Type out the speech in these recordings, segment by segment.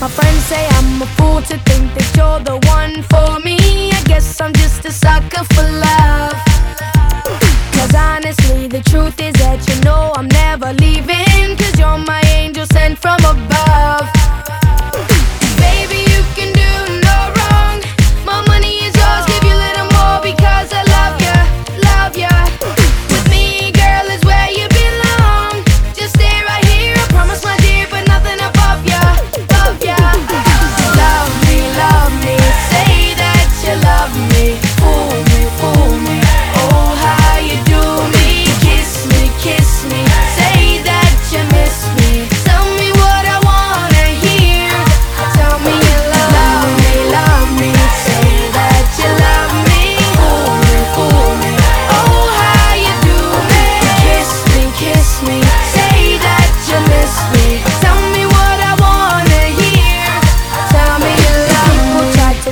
My friends say I'm a fool to think that you're the one for me. I guess I'm just a sucker for love. Cause honestly, the truth is that you know I'm never leaving. Cause you're my angel sent from above.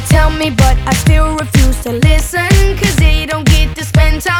tell me, but I still refuse to listen. Cause they don't get to spend time.